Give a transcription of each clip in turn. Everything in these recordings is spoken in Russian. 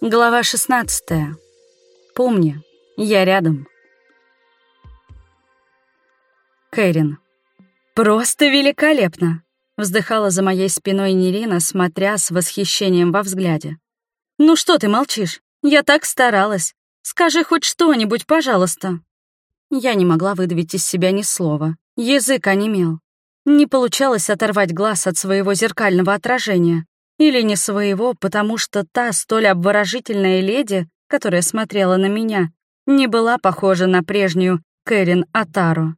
Глава 16. Помни, я рядом. Кэрин. «Просто великолепно!» — вздыхала за моей спиной Нерина, смотря с восхищением во взгляде. «Ну что ты молчишь? Я так старалась. Скажи хоть что-нибудь, пожалуйста». Я не могла выдавить из себя ни слова. Язык онемел. Не получалось оторвать глаз от своего зеркального отражения. Или не своего, потому что та столь обворожительная леди, которая смотрела на меня, не была похожа на прежнюю Кэрин Атару.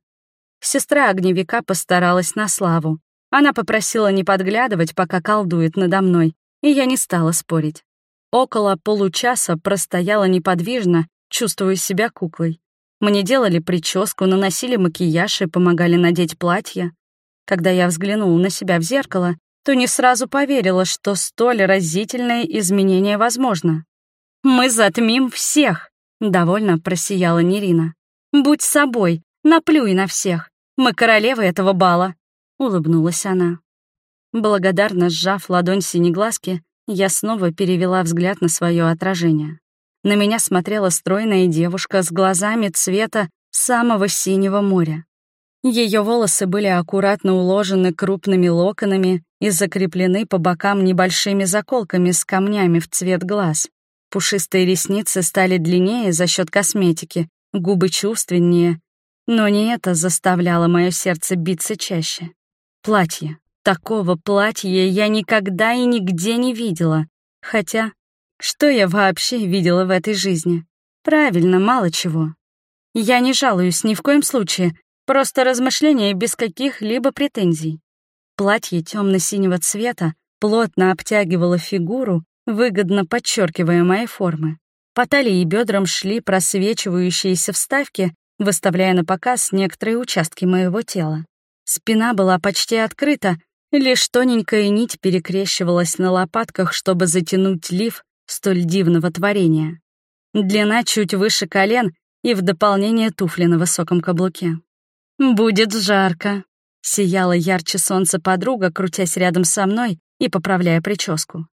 Сестра огневика постаралась на славу. Она попросила не подглядывать, пока колдует надо мной, и я не стала спорить. Около получаса простояла неподвижно, чувствуя себя куклой. Мне делали прическу, наносили макияж и помогали надеть платье. Когда я взглянула на себя в зеркало, то не сразу поверила, что столь разительное изменение возможно. «Мы затмим всех!» — довольно просияла Нерина. «Будь собой, наплюй на всех. Мы королевы этого бала!» — улыбнулась она. Благодарно сжав ладонь синеглазки, я снова перевела взгляд на свое отражение. На меня смотрела стройная девушка с глазами цвета самого синего моря. Ее волосы были аккуратно уложены крупными локонами и закреплены по бокам небольшими заколками с камнями в цвет глаз. Пушистые ресницы стали длиннее за счет косметики, губы чувственнее, но не это заставляло мое сердце биться чаще. Платье. Такого платья я никогда и нигде не видела. Хотя, что я вообще видела в этой жизни? Правильно, мало чего. Я не жалуюсь ни в коем случае, Просто размышления без каких-либо претензий. Платье темно-синего цвета плотно обтягивало фигуру, выгодно подчеркивая мои формы. По талии и бедрам шли просвечивающиеся вставки, выставляя на показ некоторые участки моего тела. Спина была почти открыта, лишь тоненькая нить перекрещивалась на лопатках, чтобы затянуть лиф столь дивного творения. Длина чуть выше колен и в дополнение туфли на высоком каблуке. «Будет жарко», — сияла ярче солнца подруга, крутясь рядом со мной и поправляя прическу.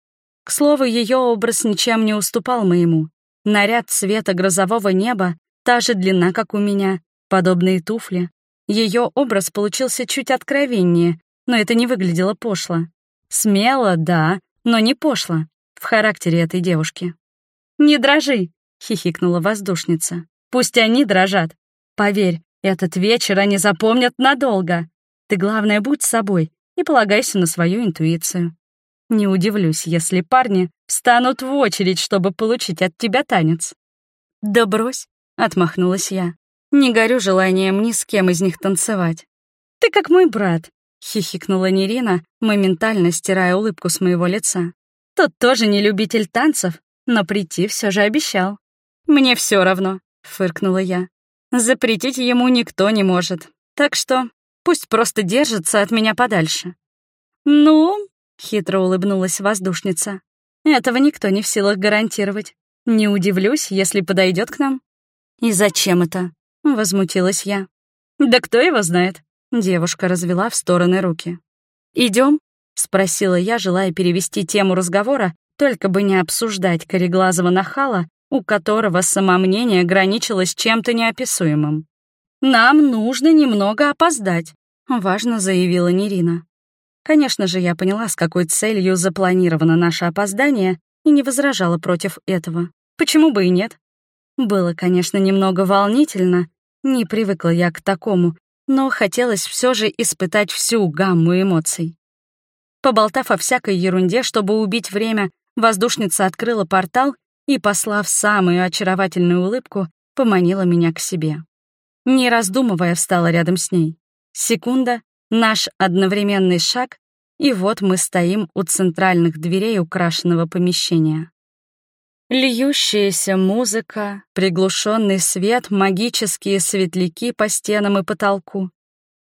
К слову, ее образ ничем не уступал моему. Наряд цвета грозового неба, та же длина, как у меня, подобные туфли. Ее образ получился чуть откровеннее, но это не выглядело пошло. Смело, да, но не пошло в характере этой девушки. «Не дрожи», — хихикнула воздушница. «Пусть они дрожат. Поверь, этот вечер они запомнят надолго. Ты, главное, будь собой и полагайся на свою интуицию. Не удивлюсь, если парни встанут в очередь, чтобы получить от тебя танец». «Да брось», — отмахнулась я. «Не горю желанием ни с кем из них танцевать». «Ты как мой брат», — хихикнула Нерина, моментально стирая улыбку с моего лица. «Тот тоже не любитель танцев, но прийти все же обещал». «Мне все равно», — фыркнула я. Запретить ему никто не может. Так что пусть просто держится от меня подальше. «Ну?» — хитро улыбнулась воздушница. «Этого никто не в силах гарантировать. Не удивлюсь, если подойдет к нам». «И зачем это?» — возмутилась я. «Да кто его знает?» — девушка развела в стороны руки. Идем? спросила я, желая перевести тему разговора, только бы не обсуждать кореглазого нахала, у которого самомнение граничило с чем-то неописуемым. «Нам нужно немного опоздать», — важно заявила Нерина. Конечно же, я поняла, с какой целью запланировано наше опоздание, и не возражала против этого. Почему бы и нет? Было, конечно, немного волнительно, не привыкла я к такому, но хотелось все же испытать всю гамму эмоций. Поболтав о всякой ерунде, чтобы убить время, воздушница открыла портал и, послав самую очаровательную улыбку, поманила меня к себе. Не раздумывая, встала рядом с ней. Секунда, наш одновременный шаг, и вот мы стоим у центральных дверей украшенного помещения. Льющаяся музыка, приглушенный свет, магические светляки по стенам и потолку.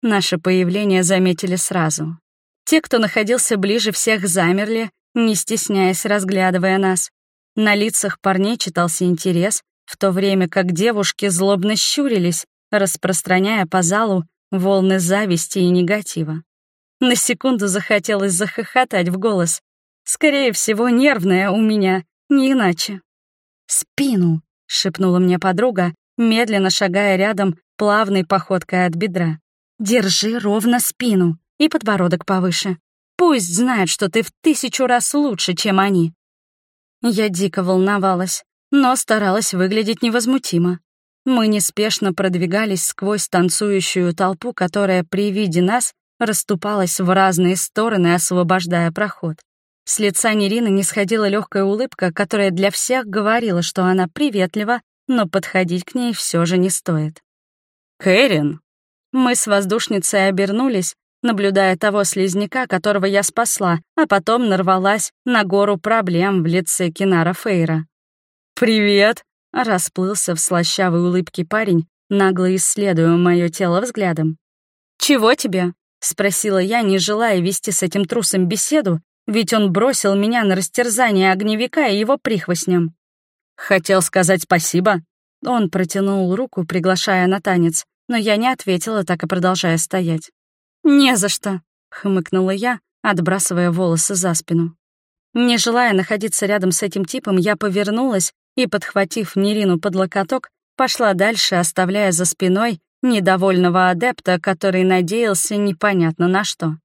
Наше появление заметили сразу. Те, кто находился ближе всех, замерли, не стесняясь, разглядывая нас. На лицах парней читался интерес, в то время как девушки злобно щурились, распространяя по залу волны зависти и негатива. На секунду захотелось захохотать в голос. Скорее всего, нервная у меня, не иначе. «Спину!» — шепнула мне подруга, медленно шагая рядом плавной походкой от бедра. «Держи ровно спину и подбородок повыше. Пусть знает, что ты в тысячу раз лучше, чем они». Я дико волновалась, но старалась выглядеть невозмутимо. Мы неспешно продвигались сквозь танцующую толпу, которая при виде нас расступалась в разные стороны, освобождая проход. С лица Нерины не сходила легкая улыбка, которая для всех говорила, что она приветлива, но подходить к ней все же не стоит. «Кэрин!» Мы с воздушницей обернулись, наблюдая того слизняка, которого я спасла, а потом нарвалась на гору проблем в лице Кинара Фейра. «Привет!» — расплылся в слащавой улыбке парень, нагло исследуя мое тело взглядом. «Чего тебе?» — спросила я, не желая вести с этим трусом беседу, ведь он бросил меня на растерзание огневика и его прихвостням. «Хотел сказать спасибо». Он протянул руку, приглашая на танец, но я не ответила, так и продолжая стоять. «Не за что», — хмыкнула я, отбрасывая волосы за спину. Не желая находиться рядом с этим типом, я повернулась и, подхватив Нерину под локоток, пошла дальше, оставляя за спиной недовольного адепта, который надеялся непонятно на что.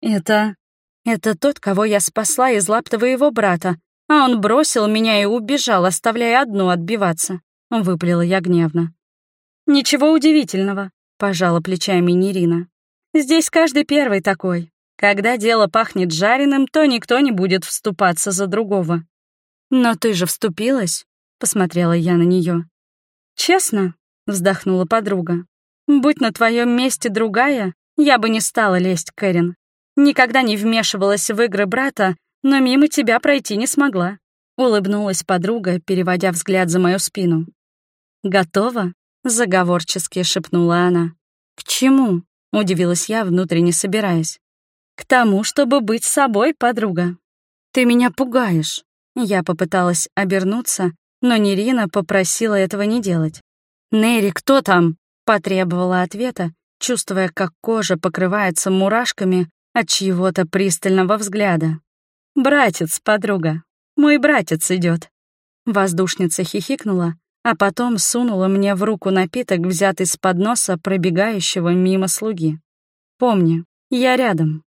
«Это... это тот, кого я спасла из лап твоего брата, а он бросил меня и убежал, оставляя одну отбиваться», — выплела я гневно. «Ничего удивительного», — пожала плечами Нерина. «Здесь каждый первый такой. Когда дело пахнет жареным, то никто не будет вступаться за другого». «Но ты же вступилась», — посмотрела я на нее. «Честно?» — вздохнула подруга. «Будь на твоем месте другая, я бы не стала лезть, Кэрин. Никогда не вмешивалась в игры брата, но мимо тебя пройти не смогла», — улыбнулась подруга, переводя взгляд за мою спину. «Готова?» — заговорчески шепнула она. «К чему?» — удивилась я, внутренне собираясь. «К тому, чтобы быть собой, подруга. Ты меня пугаешь». Я попыталась обернуться, но Нерина попросила этого не делать. «Нери, кто там?» — потребовала ответа, чувствуя, как кожа покрывается мурашками от чьего-то пристального взгляда. «Братец, подруга, мой братец идет. Воздушница хихикнула, а потом сунула мне в руку напиток, взятый с подноса пробегающего мимо слуги. «Помни, я рядом».